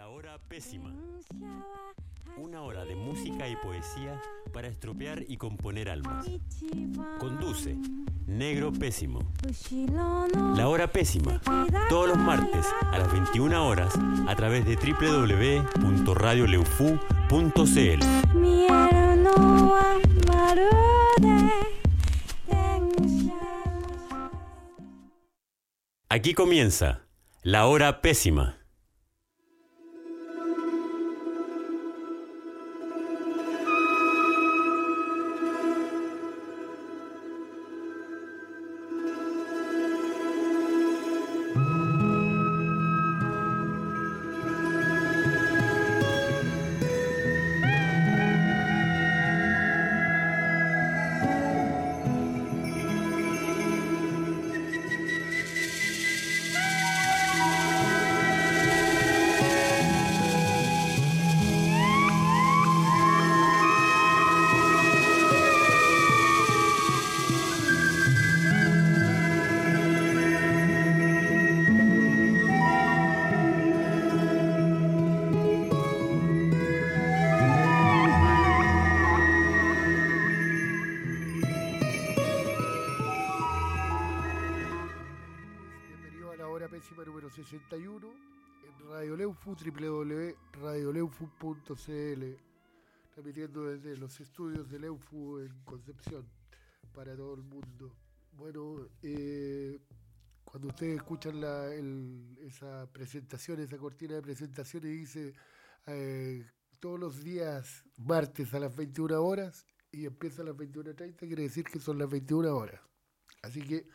La hora pésima. Una hora de música y poesía para estropear y componer almas. Conduce Negro Pésimo. La hora pésima. Todos los martes a las 21 horas a través de www.radioleufu.cl. Aquí comienza La hora pésima. www.radioleufu.cl, transmitiendo desde los estudios de Leufu en Concepción para todo el mundo. Bueno, eh, cuando ustedes escuchan la, esa presentación, esa cortina de presentación y dice eh, todos los días martes a las 21 horas y empieza a las 21.30, quiere decir que son las 21 horas. Así que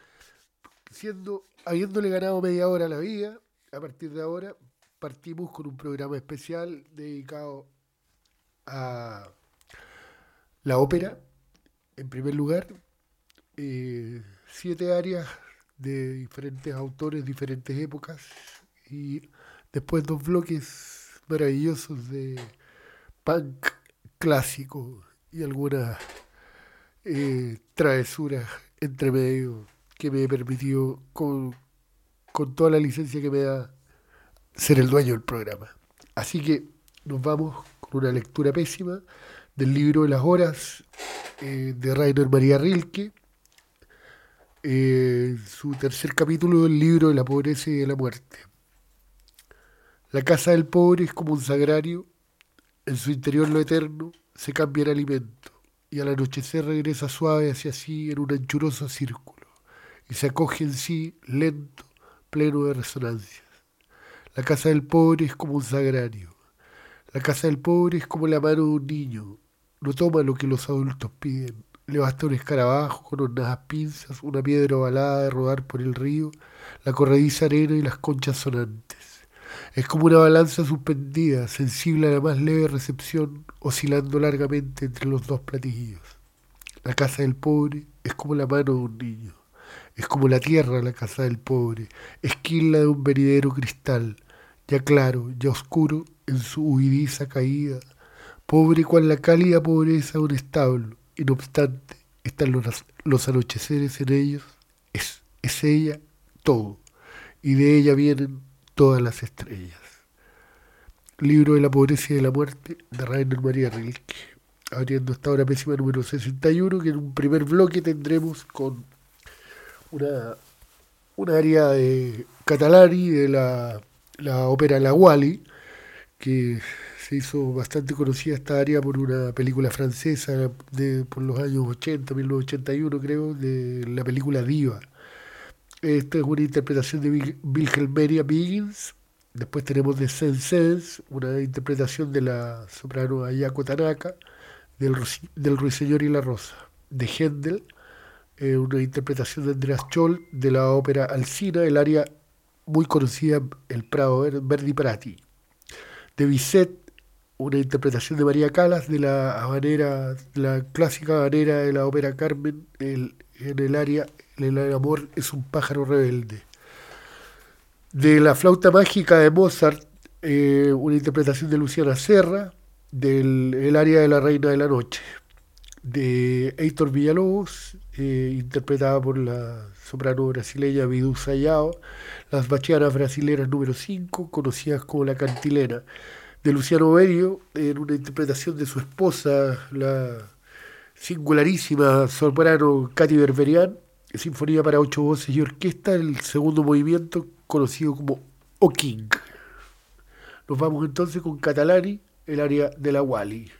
siendo, habiéndole ganado media hora a la vida, a partir de ahora partimos con un programa especial dedicado a la ópera, en primer lugar, eh, siete áreas de diferentes autores, diferentes épocas, y después dos bloques maravillosos de punk clásico y algunas eh, travesuras entre medio que me permitió con, con toda la licencia que me da ser el dueño del programa. Así que nos vamos con una lectura pésima del libro de las horas eh, de Rainer María Rilke, eh, su tercer capítulo del libro de la pobreza y de la muerte. La casa del pobre es como un sagrario, en su interior lo eterno se cambia en alimento, y al anochecer regresa suave hacia sí en un anchuroso círculo y se acoge en sí lento, pleno de resonancias. La casa del pobre es como un sagrario. La casa del pobre es como la mano de un niño. No toma lo que los adultos piden. Le basta un escarabajo con unas pinzas, una piedra ovalada de rodar por el río, la corrediza arena y las conchas sonantes. Es como una balanza suspendida, sensible a la más leve recepción, oscilando largamente entre los dos platillos. La casa del pobre es como la mano de un niño. Es como la tierra la casa del pobre, esquila de un venidero cristal, ya claro, ya oscuro en su huidiza caída, pobre cual la cálida pobreza de un establo, y no obstante, están los, los anocheceres en ellos, es, es ella todo, y de ella vienen todas las estrellas. Libro de la pobreza y de la muerte de Rainer María Rilke, abriendo esta hora pésima número 61, que en un primer bloque tendremos con una, una área de Catalani de la, la ópera La Wally, que se hizo bastante conocida esta área por una película francesa de, por los años 80, 1981 creo, de la película Diva. Esta es una interpretación de Wilhelmina Biggins. Después tenemos de Saint-Saëns, una interpretación de la soprano Ayako Tanaka, del, del Ruiseñor y la Rosa, de Händel, eh, una interpretación de Andreas Scholl de la ópera Alcina, el área muy conocida, El Prado Ver- Verdi Prati. De Bizet, una interpretación de María Calas de la la clásica habanera de la ópera Carmen, el- en el área El amor es un pájaro rebelde. De la flauta mágica de Mozart, eh, una interpretación de Luciana Serra, del el área de la Reina de la Noche. De Heitor Villalobos, eh, interpretada por la soprano brasileña Vidusa Yao, Las Bachianas Brasileras número 5, conocidas como La Cantilena, de Luciano Berio, en una interpretación de su esposa, la singularísima soprano Katy Berberian, Sinfonía para ocho voces y orquesta, el segundo movimiento conocido como O King. Nos vamos entonces con Catalani, el área de la Wally.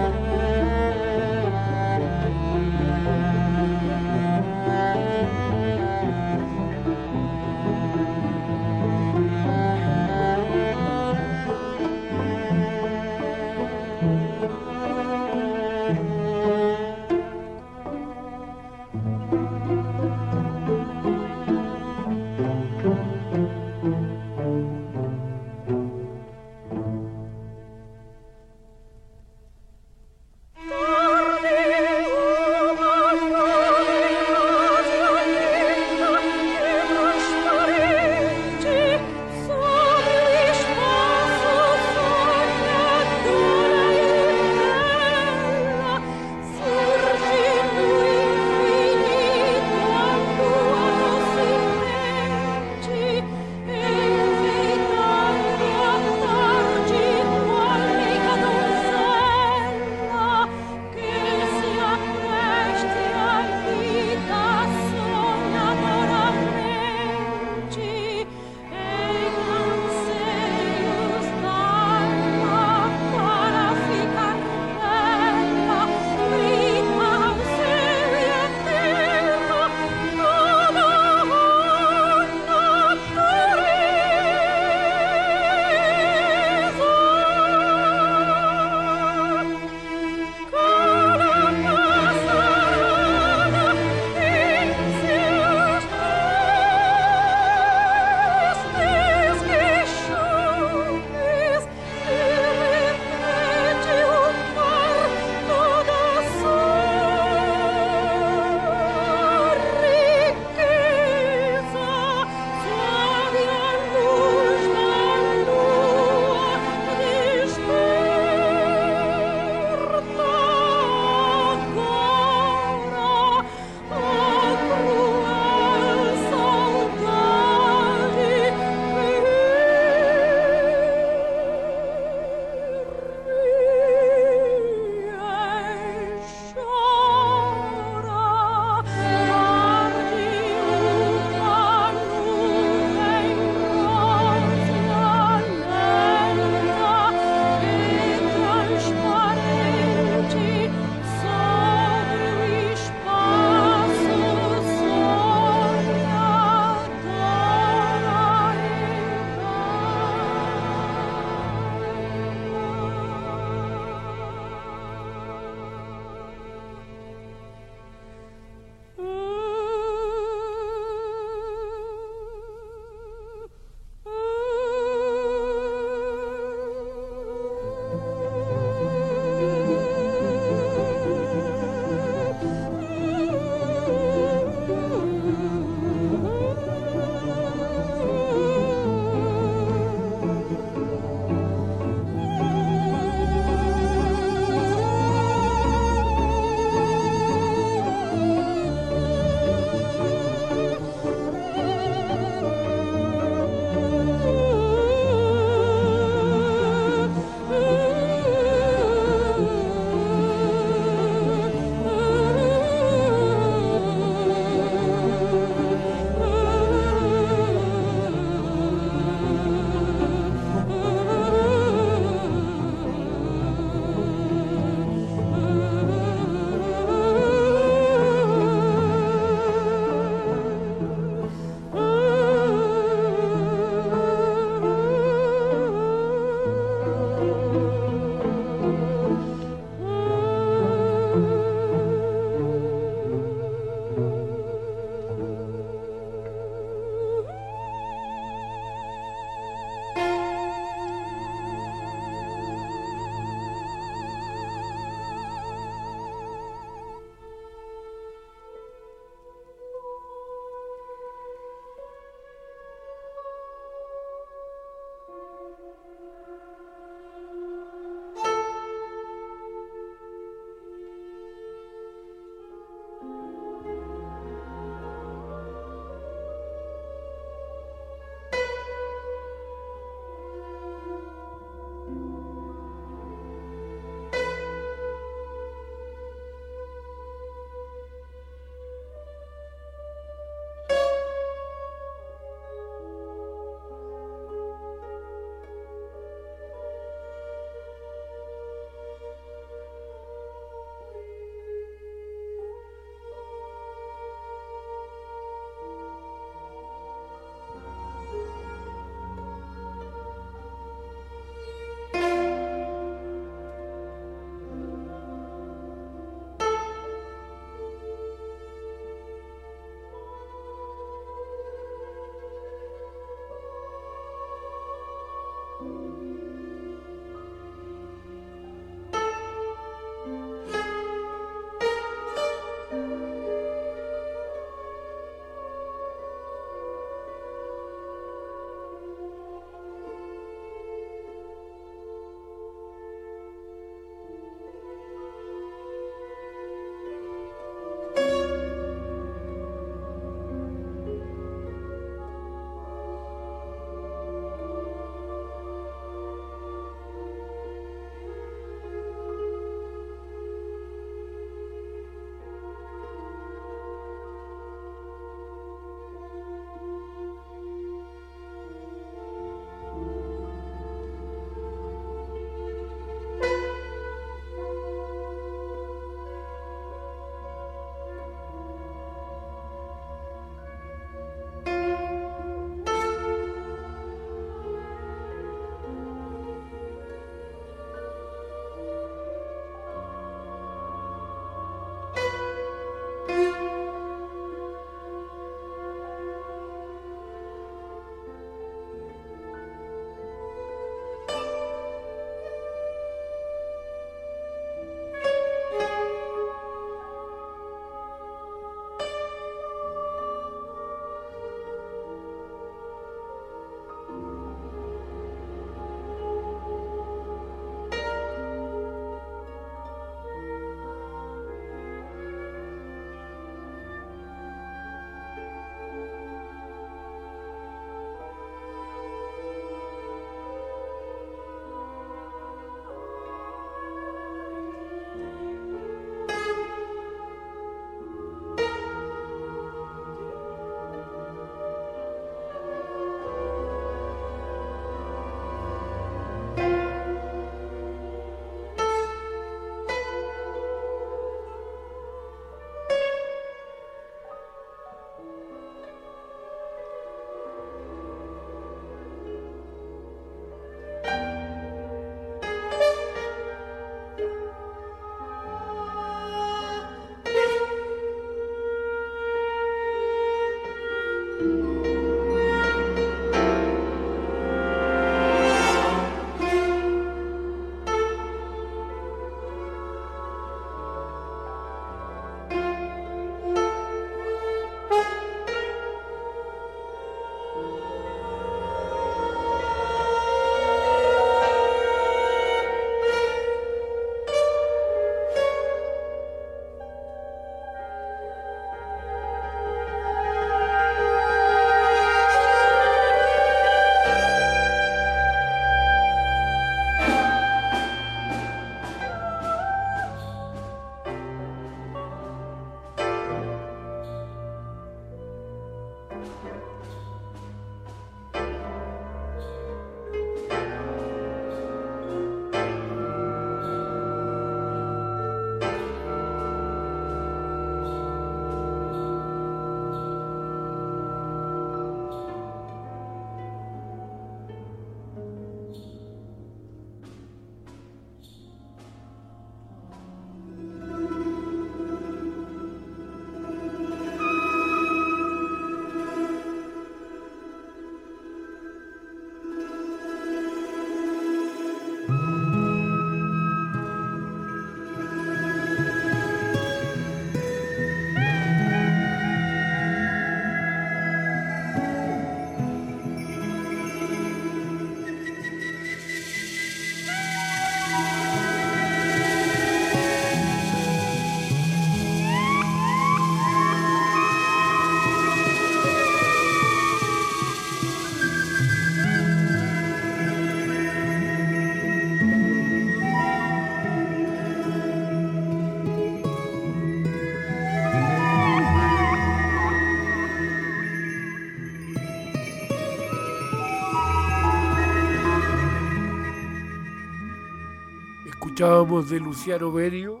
Escuchábamos de Luciano Berio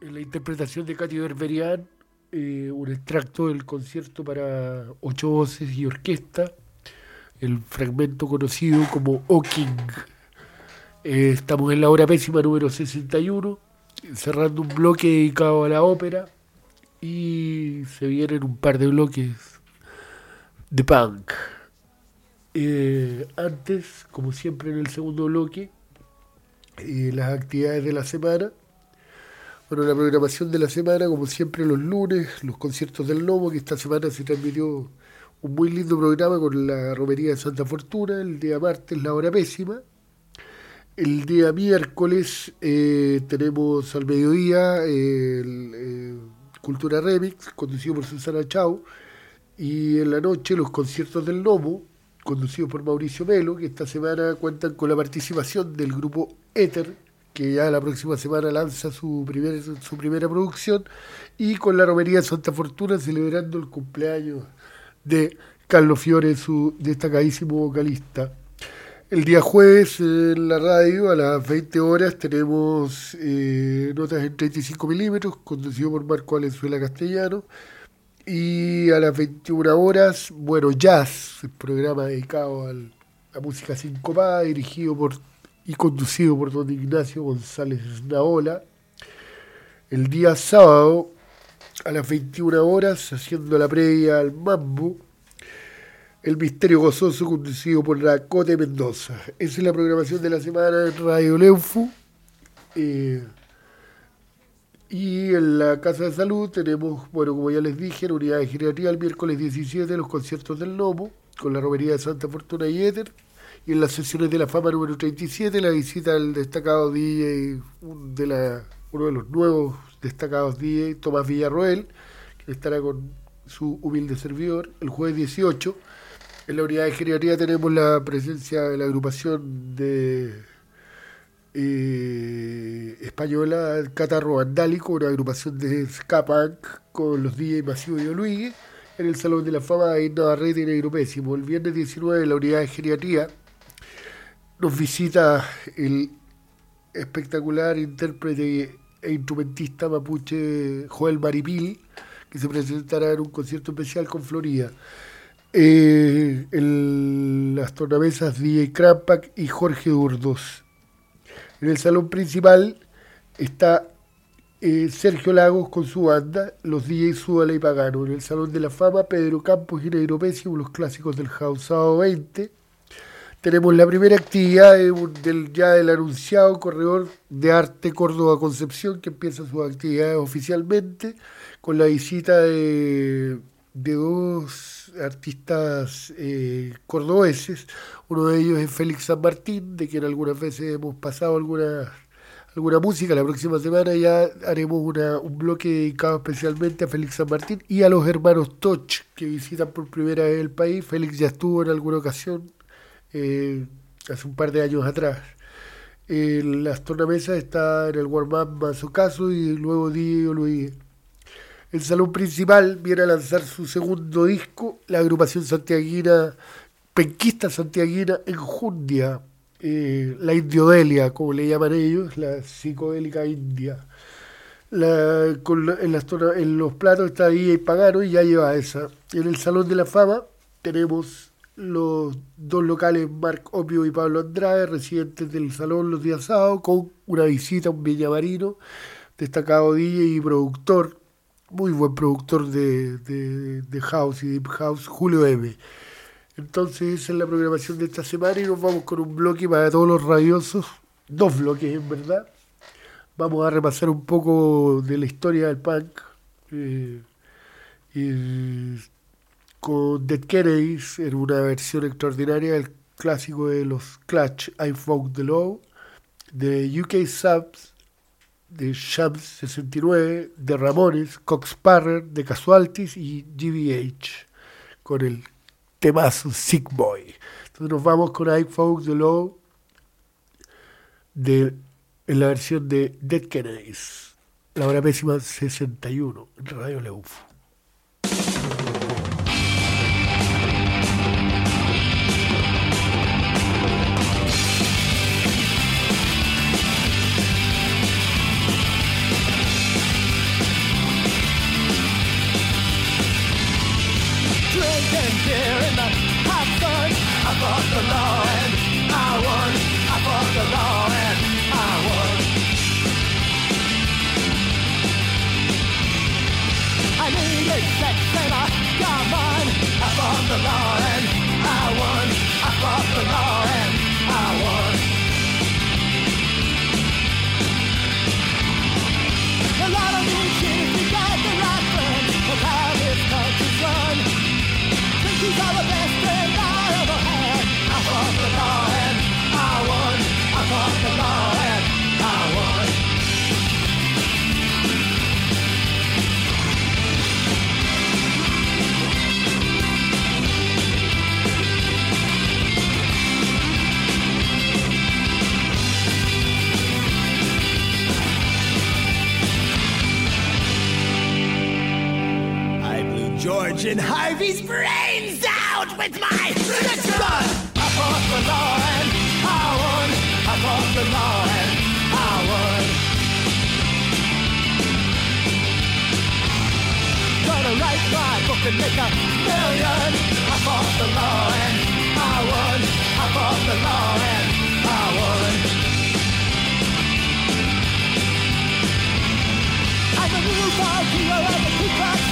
en la interpretación de Katy Berberian eh, un extracto del concierto para ocho voces y orquesta, el fragmento conocido como O King. Eh, estamos en la hora pésima número 61, cerrando un bloque dedicado a la ópera y se vienen un par de bloques de punk. Eh, antes, como siempre en el segundo bloque, las actividades de la semana. Bueno, la programación de la semana, como siempre, los lunes, los conciertos del Lobo, que esta semana se transmitió un muy lindo programa con la romería de Santa Fortuna, el día martes la hora pésima. El día miércoles eh, tenemos al mediodía el, eh, Cultura Remix, conducido por Susana Chau, y en la noche los conciertos del Lobo, conducido por Mauricio Melo, que esta semana cuentan con la participación del grupo Éter, que ya la próxima semana lanza su, primer, su primera producción, y con la romería Santa Fortuna celebrando el cumpleaños de Carlos Fiore, su destacadísimo vocalista. El día jueves en la radio a las 20 horas tenemos eh, notas en 35 milímetros, conducido por Marco Valenzuela Castellano. Y a las 21 horas, bueno, Jazz, el programa dedicado a la música sincopada, dirigido por y conducido por don Ignacio González Naola. El día sábado, a las 21 horas, haciendo la previa al Mambo, El Misterio Gozoso, conducido por la Cote Mendoza. Esa es la programación de la semana en Radio Leufu. Eh, y en la Casa de Salud tenemos, bueno, como ya les dije, en Unidad de Geriatría el miércoles 17 los conciertos del Lobo, con la romería de Santa Fortuna y Éter. Y en las sesiones de la fama número 37 la visita al destacado DJ, de la, uno de los nuevos destacados DJ, Tomás Villarroel, que estará con su humilde servidor el jueves 18. En la unidad de geriatría tenemos la presencia de la agrupación de eh, española Catarro Vandálico, una agrupación de ska punk con los DJ Masivo y Luis en el Salón de la Fama de Navarrete y Negro Pésimo. El viernes 19 en la unidad de geriatría nos visita el espectacular intérprete e instrumentista mapuche Joel Maripil, que se presentará en un concierto especial con Florida. Eh, las tornamesas DJ Krampack y Jorge Urdos. En el salón principal está eh, Sergio Lagos con su banda, los DJs Súbala y Pagano. En el Salón de la Fama, Pedro Campos y Negro Pésimo, los clásicos del Jausado 20. Tenemos la primera actividad del, ya del anunciado corredor de arte Córdoba Concepción, que empieza sus actividades oficialmente, con la visita de, dos artistas eh, cordobeses, uno de ellos es Félix San Martín, de quien algunas veces hemos pasado alguna, música. La próxima semana ya haremos una, un bloque dedicado especialmente a Félix San Martín y a los hermanos Toch, que visitan por primera vez el país. Félix ya estuvo en alguna ocasión, eh, hace un par de años atrás. las tornamesas está en el warm-up más ocaso y luego Diego Luis. El salón principal viene a lanzar su segundo disco, la agrupación santiaguina penquista santiaguina enjundia, eh, la indiodelia, como le llaman ellos, la psicodélica india. en, los platos está ahí y Pagano y ya lleva esa. En el Salón de la Fama tenemos los dos locales, Marc Opio y Pablo Andrade, residentes del salón los días sábados, con una visita a un villamarino, destacado DJ y productor, muy buen productor de, de House y Deep House, Julio M. Entonces esa es la programación de esta semana y nos vamos con un bloque para todos los radiosos, dos bloques en verdad. Vamos a repasar un poco de la historia del punk eh, con Dead Kennedys en una versión extraordinaria del clásico de los Clutch, I Found the Law, de UK Subs, de Shams 69, de Ramones, Cox Parrer, de Casualties y GBH, con el temazo Sick Boy. Entonces nos vamos con I Found the Law de, en la versión de Dead Kennedys, la hora pésima 61 en Radio drinking beer in the hot sun. I fought the law and I won. I fought the law and I won. I needed sex and I got mine. I fought the law and. And Harvey's brains out with my six gun. I fought the law and I won. I fought the law and I won. Gonna write my book and make a million. I fought the law and I won. I fought the law and I won. I'm the new hero of the Ku Klux.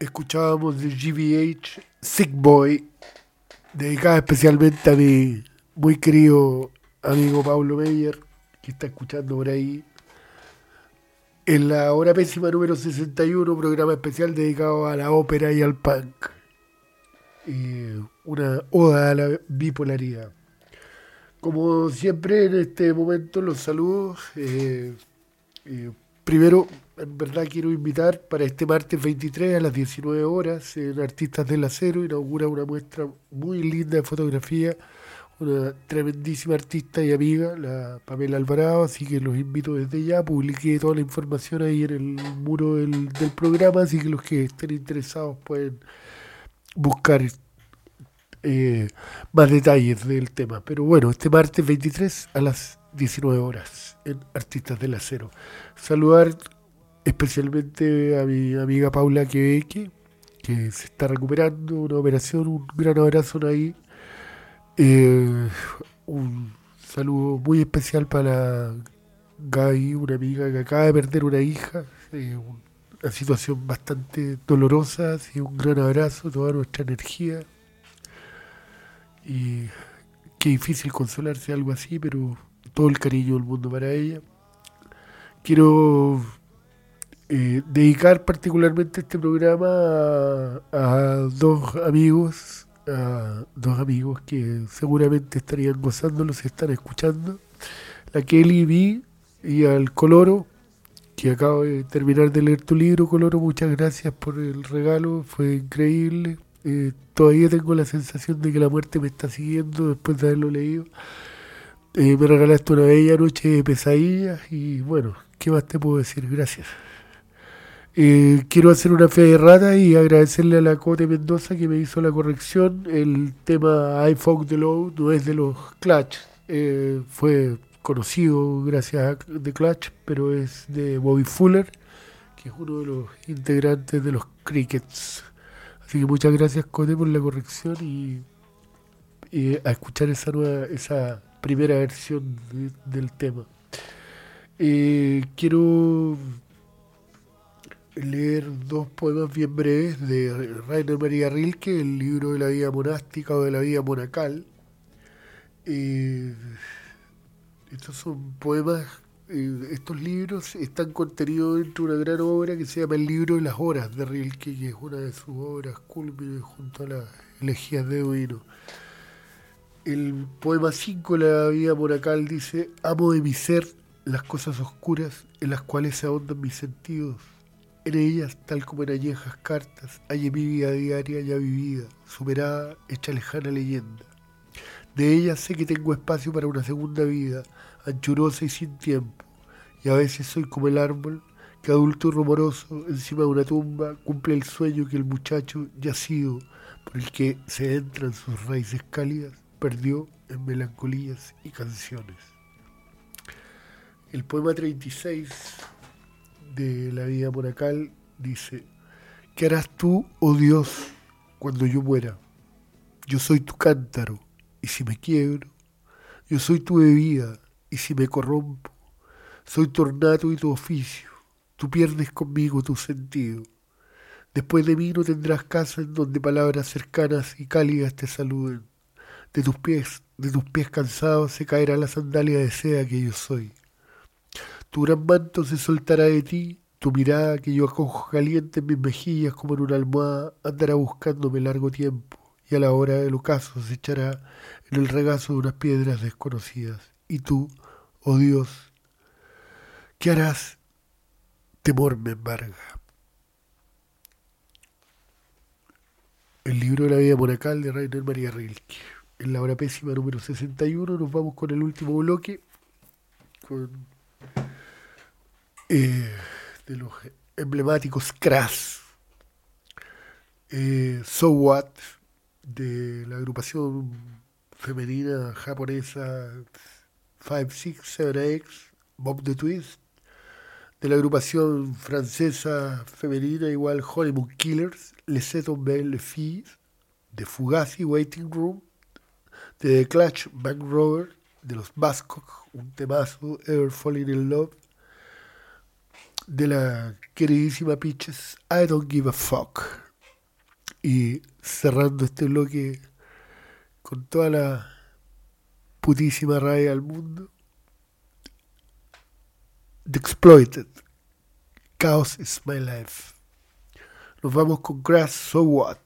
escuchábamos de GBH Sick Boy, dedicada especialmente a mi muy querido amigo Pablo Meyer, que está escuchando por ahí. En la hora pésima número 61, programa especial dedicado a la ópera y al punk. Una oda a la bipolaridad. Como siempre en este momento los saludos. eh, eh, primero, en verdad quiero invitar para este martes 23 a las 19 horas en Artistas del Acero inaugura una muestra muy linda de fotografía, una tremendísima artista y amiga, la Pamela Alvarado, así que los invito desde ya, publiqué toda la información ahí en el muro del, programa, así que los que estén interesados pueden buscar eh, más detalles del tema. Pero bueno, este martes 23 a las 19 horas en Artistas del Acero. Saludar especialmente a mi amiga Paula Quebeque, que se está recuperando una operación. Un gran abrazo ahí. Eh, un saludo muy especial para Gaby, una amiga que acaba de perder una hija. una situación bastante dolorosa. Así un gran abrazo, toda nuestra energía. Y qué difícil consolarse algo así, pero todo el cariño del mundo para ella. Quiero eh, dedicar particularmente este programa a, dos amigos, a dos amigos que seguramente estarían gozándolo si están escuchando. La Kelly B y al Coloro, que acabo de terminar de leer tu libro, Coloro. Muchas gracias por el regalo, fue increíble. Eh, todavía tengo la sensación de que la muerte me está siguiendo después de haberlo leído. Eh, me regalaste una bella noche de pesadillas y bueno, ¿qué más te puedo decir? Gracias. Eh, quiero hacer una fe de rata y agradecerle a la Cote Mendoza que me hizo la corrección. El tema I Fog the Low no es de los Clutch, eh, fue conocido gracias a The Clutch, pero es de Bobby Fuller, que es uno de los integrantes de los Crickets. Así que muchas gracias Cote por la corrección y, a escuchar esa nueva, esa primera versión de- del tema. Eh, quiero leer dos poemas bien breves de Rainer María Rilke, el libro de la vida monástica o de la vida monacal. Eh, estos son poemas, eh, estos libros están contenidos dentro de una gran obra que se llama El libro de las horas de Rilke, que es una de sus obras cúlmines junto a las elegías de Beduino. El poema 5 de la vida monacal dice, amo de mi ser las cosas oscuras en las cuales se ahondan mis sentidos. En ellas, tal como en añejas cartas, hay mi vida diaria ya vivida, superada, hecha lejana leyenda. De ellas sé que tengo espacio para una segunda vida, anchurosa y sin tiempo, y a veces soy como el árbol que adulto y rumoroso, encima de una tumba, cumple el sueño que el muchacho yacido, por el que se entran sus raíces cálidas, perdió en melancolías y canciones. El poema 36 de la vida monacal dice, ¿qué harás tú, oh Dios, cuando yo muera? Yo soy tu cántaro, y si me quiebro, yo soy tu bebida, y si me corrompo, soy tu ornato y tu oficio, tú pierdes conmigo tu sentido. Después de mí no tendrás casa en donde palabras cercanas y cálidas te saluden. De tus pies, de tus pies cansados se caerá la sandalia de seda que yo soy. Tu gran manto se soltará de ti, tu mirada que yo acojo caliente en mis mejillas como en una almohada andará buscándome largo tiempo y a la hora del ocaso se echará en el regazo de unas piedras desconocidas. Y tú, oh Dios, ¿qué harás? Temor me embarga. El libro de la vida monacal de Rainer María Rilke. En la hora pésima número 61 nos vamos con el último bloque, con eh, de los emblemáticos Crass. Eh, so What, de la agrupación femenina japonesa 567X, Bob the Twist, de la agrupación francesa femenina igual Honeymoon Killers, Les Seton Belle Filles, de Fugazi Waiting Room, de The Clutch Bank Rover, de los Bascock, un temazo, Ever Falling in Love, de la queridísima Peaches, I Don't Give a Fuck, Y cerrando este bloque con toda la putísima rabia del mundo. The Exploited. Chaos is my life. Nos vamos con Grass So What.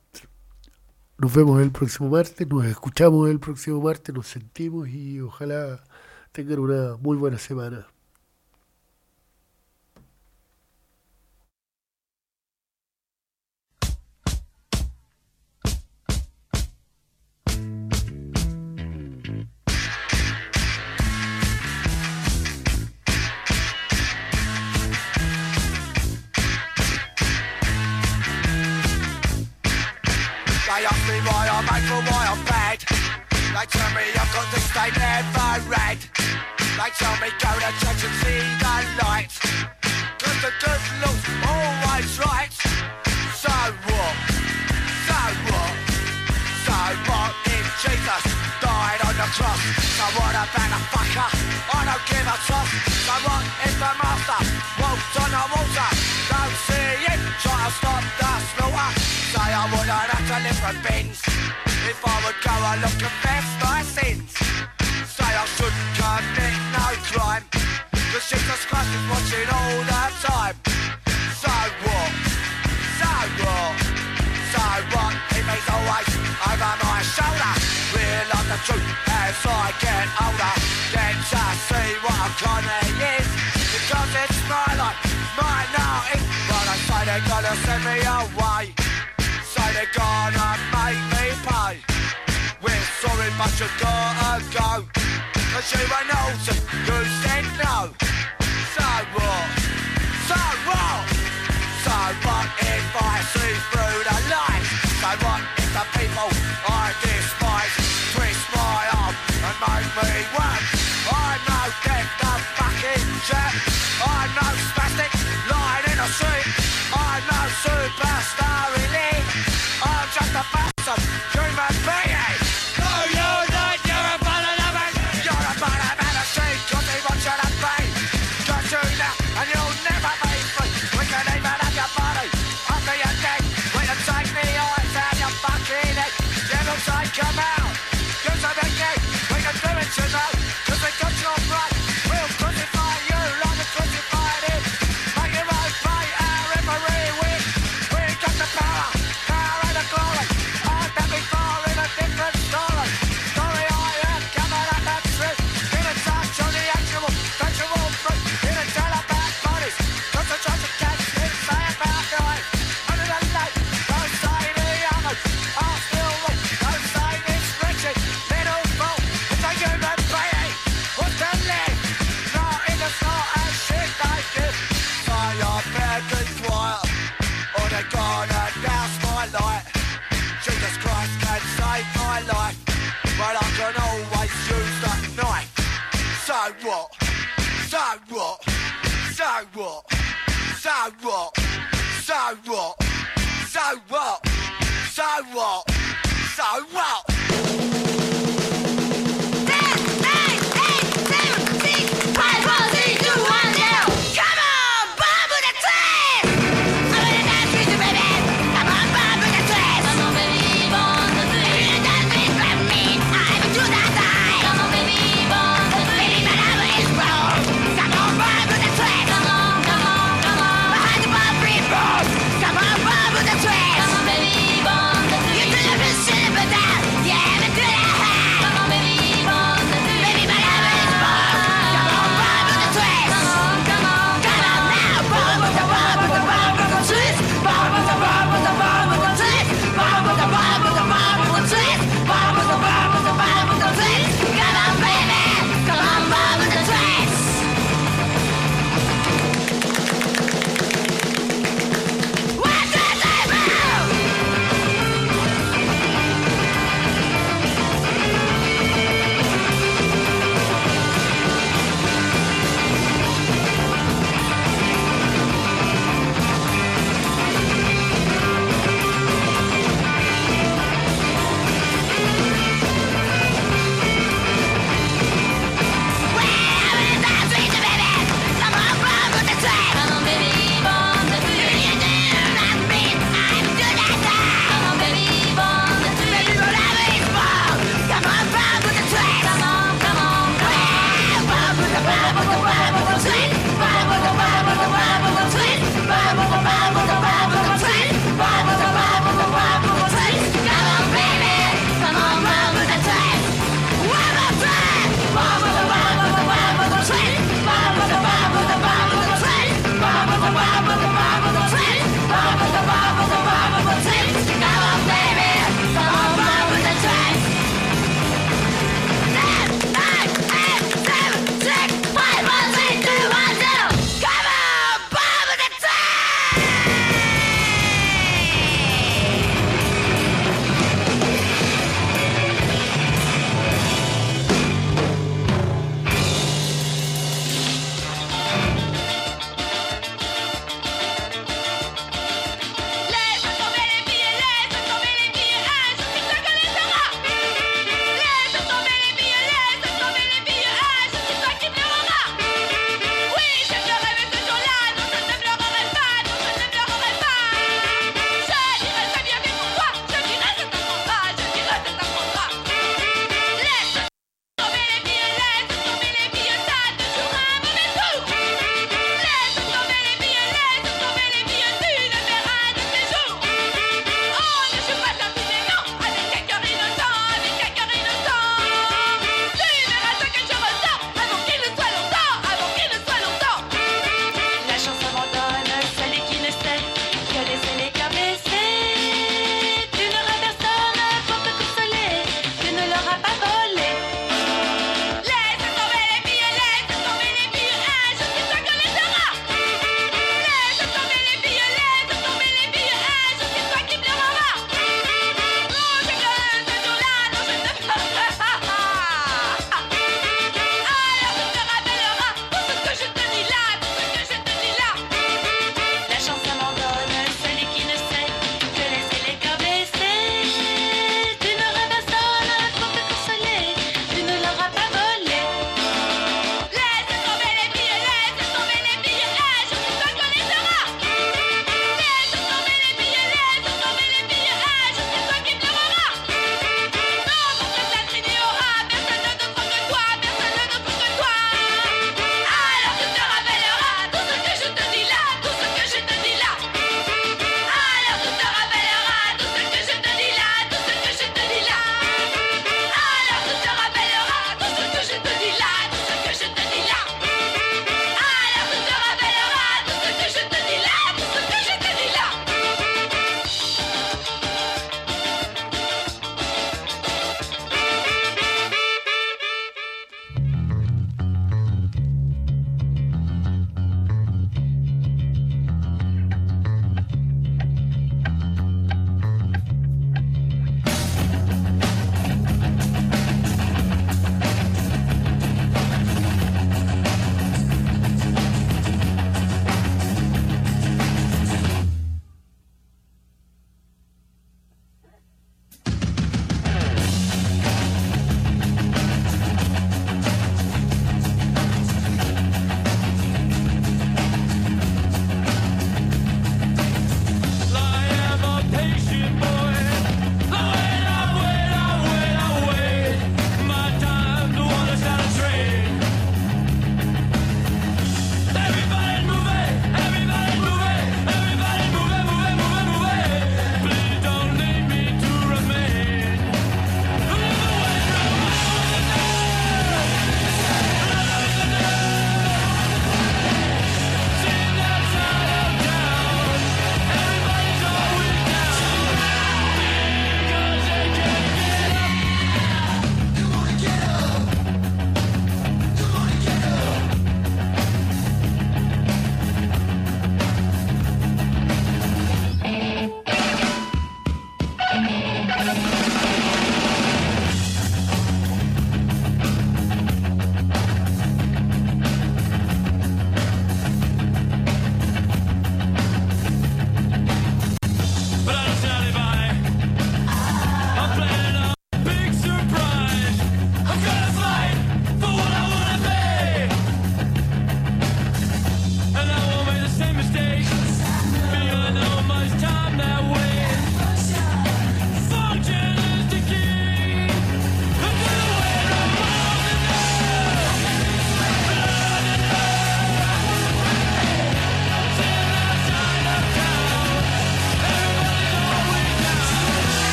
Nos vemos el próximo martes, nos escuchamos el próximo martes, nos sentimos y ojalá tengan una muy buena semana. They never read. They tell me go to church and see the light. Cause the good Lord's always right. So what? So what? So what if Jesus died on the cross? So what about a fucker? I don't give a toss. So what if the master walked on the water? Don't see it, try to stop the slaughter. Say I wouldn't have to live for bins if I would go and look confess my cause Jesus Christ is watching all the time. So what? So what? So what? He means always over my shoulder. Realise the truth as I get older. Then to see what a conny is. Because it's my life, my night. But I say they're gonna send me away. Say they're gonna make me pay. We're sorry but you gotta go. Cause you were naughty, you said no.